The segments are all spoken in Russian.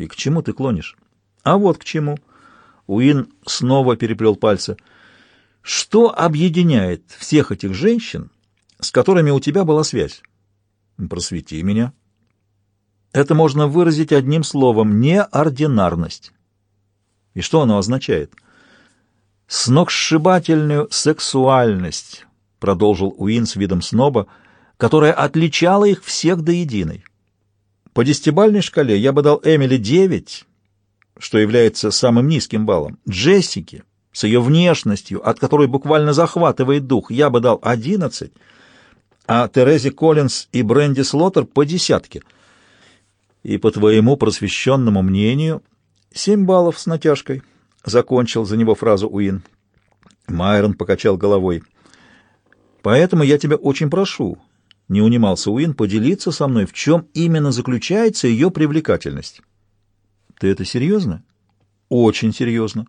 И к чему ты клонишь? А вот к чему. Уин снова переплел пальцы. Что объединяет всех этих женщин, с которыми у тебя была связь? Просвети меня. Это можно выразить одним словом — неординарность. И что оно означает? Сногсшибательную сексуальность, продолжил Уин с видом сноба, которая отличала их всех до единой. По десятибальной шкале я бы дал Эмили девять, что является самым низким баллом. Джессике с ее внешностью, от которой буквально захватывает дух, я бы дал одиннадцать, а Терезе Коллинз и Бренди Слоттер по десятке. И по твоему просвещенному мнению, семь баллов с натяжкой, — закончил за него фразу Уин. Майрон покачал головой. Поэтому я тебя очень прошу, — не унимался Уин, — поделиться со мной, в чем именно заключается ее привлекательность. Ты это серьезно? Очень серьезно.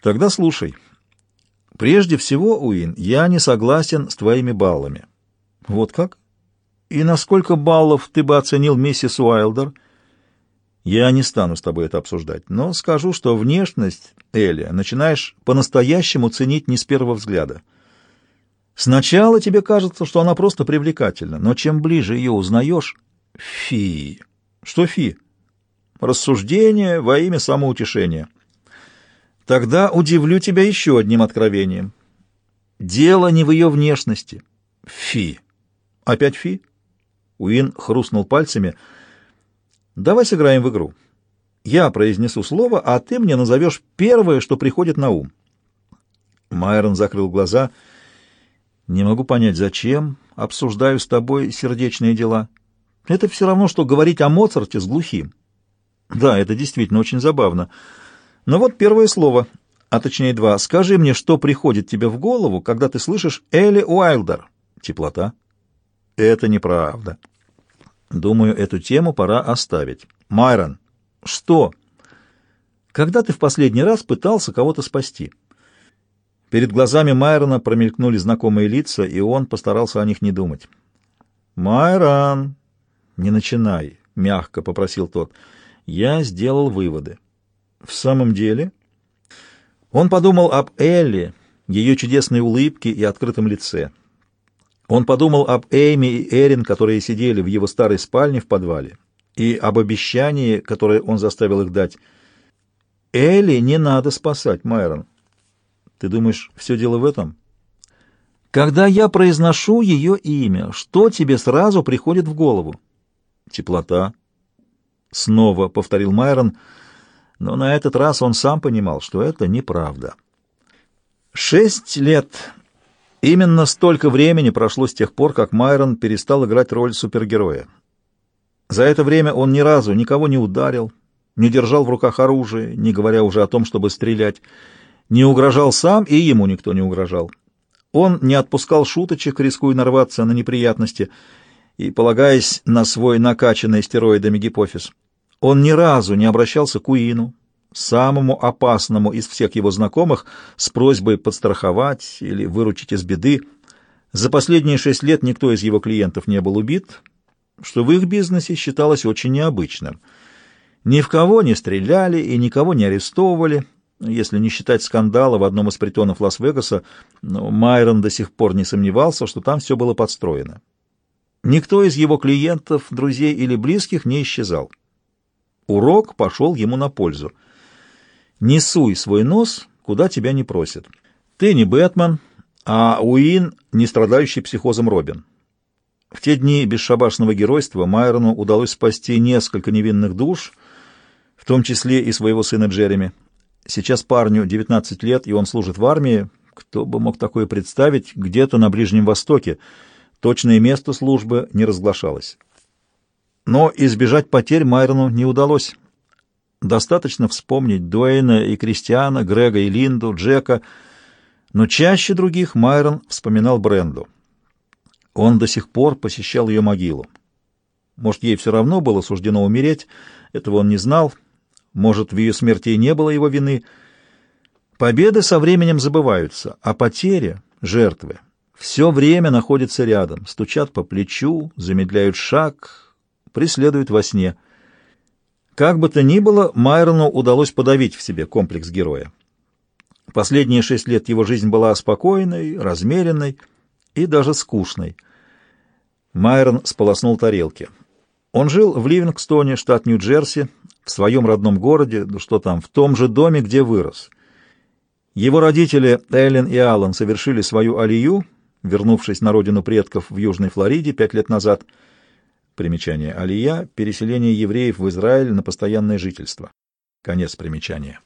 Тогда слушай. Прежде всего, Уин, я не согласен с твоими баллами. Вот как? И на сколько баллов ты бы оценил миссис Уайлдер? Я не стану с тобой это обсуждать, но скажу, что внешность Элли начинаешь по-настоящему ценить не с первого взгляда. Сначала тебе кажется, что она просто привлекательна, но чем ближе ее узнаешь... Фи! Что фи? Рассуждение во имя самоутешения. Тогда удивлю тебя еще одним откровением. Дело не в ее внешности. Фи! Опять фи? Уин хрустнул пальцами. Давай сыграем в игру. Я произнесу слово, а ты мне назовешь первое, что приходит на ум. Майрон закрыл глаза. Не могу понять, зачем обсуждаю с тобой сердечные дела. Это все равно, что говорить о Моцарте с глухим. Да, это действительно очень забавно. Но вот первое слово, а точнее два. Скажи мне, что приходит тебе в голову, когда ты слышишь Элли Уайлдер? Теплота. Это неправда. Думаю, эту тему пора оставить. Майрон, что? Когда ты в последний раз пытался кого-то спасти? Перед глазами Майрона промелькнули знакомые лица, и он постарался о них не думать. Майрон, не начинай, мягко попросил тот. Я сделал выводы. В самом деле, он подумал об Элли, ее чудесной улыбке и открытом лице. Он подумал об Эйми и Эрин, которые сидели в его старой спальне в подвале, и об обещании, которое он заставил их дать. Элли не надо спасать, Майрон. Ты думаешь, все дело в этом? Когда я произношу ее имя, что тебе сразу приходит в голову? Теплота. Снова повторил Майрон, но на этот раз он сам понимал, что это неправда. Шесть лет Именно столько времени прошло с тех пор, как Майрон перестал играть роль супергероя. За это время он ни разу никого не ударил, не держал в руках оружие, не говоря уже о том, чтобы стрелять, не угрожал сам, и ему никто не угрожал. Он не отпускал шуточек, рискуя нарваться на неприятности, и полагаясь на свой накачанный стероидами гипофиз. Он ни разу не обращался к Уину, самому опасному из всех его знакомых, с просьбой подстраховать или выручить из беды. За последние шесть лет никто из его клиентов не был убит, что в их бизнесе считалось очень необычным. Ни в кого не стреляли и никого не арестовывали, если не считать скандала в одном из притонов Лас-Вегаса, Майрон до сих пор не сомневался, что там все было подстроено. Никто из его клиентов, друзей или близких не исчезал. Урок пошел ему на пользу — не суй свой нос, куда тебя не просят. Ты не Бэтмен, а Уин — не страдающий психозом Робин. В те дни бесшабашного геройства Майрону удалось спасти несколько невинных душ, в том числе и своего сына Джереми. Сейчас парню 19 лет, и он служит в армии. Кто бы мог такое представить где-то на Ближнем Востоке? Точное место службы не разглашалось. Но избежать потерь Майрону не удалось. Достаточно вспомнить Дуэйна и Кристиана, Грега и Линду, Джека, но чаще других Майрон вспоминал Бренду. Он до сих пор посещал ее могилу. Может, ей все равно было суждено умереть, этого он не знал. Может, в ее смерти и не было его вины. Победы со временем забываются, а потери, жертвы, все время находятся рядом, стучат по плечу, замедляют шаг, преследуют во сне — Как бы то ни было, Майрону удалось подавить в себе комплекс героя. Последние шесть лет его жизнь была спокойной, размеренной и даже скучной. Майрон сполоснул тарелки. Он жил в Ливингстоне, штат Нью-Джерси, в своем родном городе, что там, в том же доме, где вырос. Его родители Эллен и Аллан совершили свою алию, вернувшись на родину предков в Южной Флориде пять лет назад. Примечание алия — переселение евреев в Израиль на постоянное жительство. Конец примечания.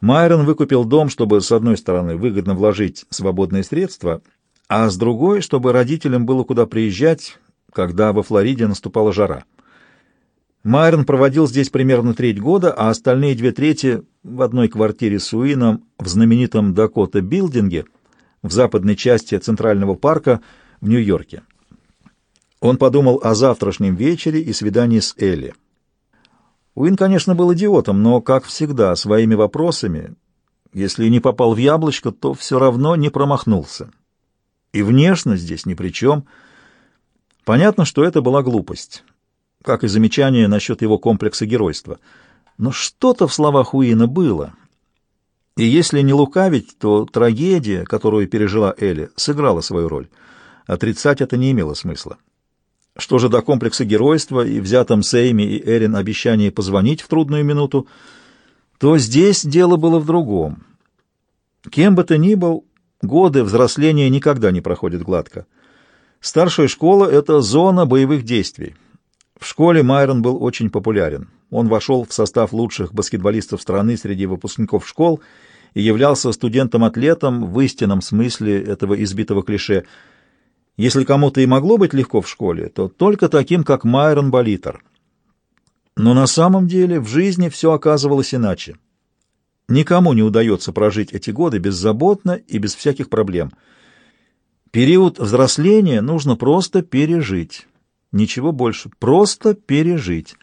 Майрон выкупил дом, чтобы, с одной стороны, выгодно вложить свободные средства, а с другой, чтобы родителям было куда приезжать, когда во Флориде наступала жара. Майрон проводил здесь примерно треть года, а остальные две трети в одной квартире с Уином в знаменитом Дакота-билдинге в западной части Центрального парка в Нью-Йорке. Он подумал о завтрашнем вечере и свидании с Элли. Уин, конечно, был идиотом, но, как всегда, своими вопросами, если не попал в яблочко, то все равно не промахнулся. И внешность здесь ни при чем. Понятно, что это была глупость, как и замечание насчет его комплекса геройства. Но что-то в словах Уина было. И если не лукавить, то трагедия, которую пережила Элли, сыграла свою роль. Отрицать это не имело смысла. Что же до комплекса геройства и взятом Сейми и Эрин обещании позвонить в трудную минуту, то здесь дело было в другом. Кем бы ты ни был, годы взросления никогда не проходят гладко. Старшая школа — это зона боевых действий. В школе Майрон был очень популярен. Он вошел в состав лучших баскетболистов страны среди выпускников школ и являлся студентом-атлетом в истинном смысле этого избитого клише — если кому-то и могло быть легко в школе, то только таким, как Майрон Болитер. Но на самом деле в жизни все оказывалось иначе. Никому не удается прожить эти годы беззаботно и без всяких проблем. Период взросления нужно просто пережить. Ничего больше. Просто пережить.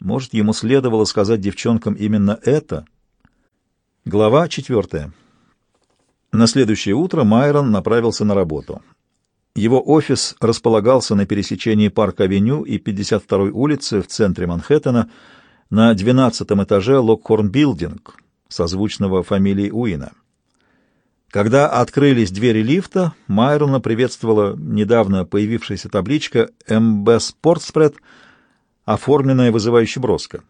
Может, ему следовало сказать девчонкам именно это? Глава четвертая. На следующее утро Майрон направился на работу. Его офис располагался на пересечении Парк-авеню и 52-й улицы в центре Манхэттена на 12-м этаже Локхорн-билдинг, созвучного фамилии Уина. Когда открылись двери лифта, Майрона приветствовала недавно появившаяся табличка «МБ Спортспред», оформленная вызывающе броско.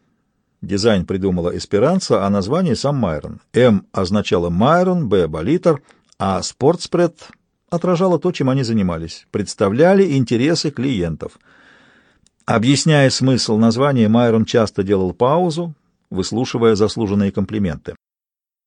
Дизайн придумала Эсперанца, а название сам Майрон. «М» означало «Майрон», «Б» — «Болитер», а «Спортспред» отражало то, чем они занимались, представляли интересы клиентов. Объясняя смысл названия, Майрон часто делал паузу, выслушивая заслуженные комплименты.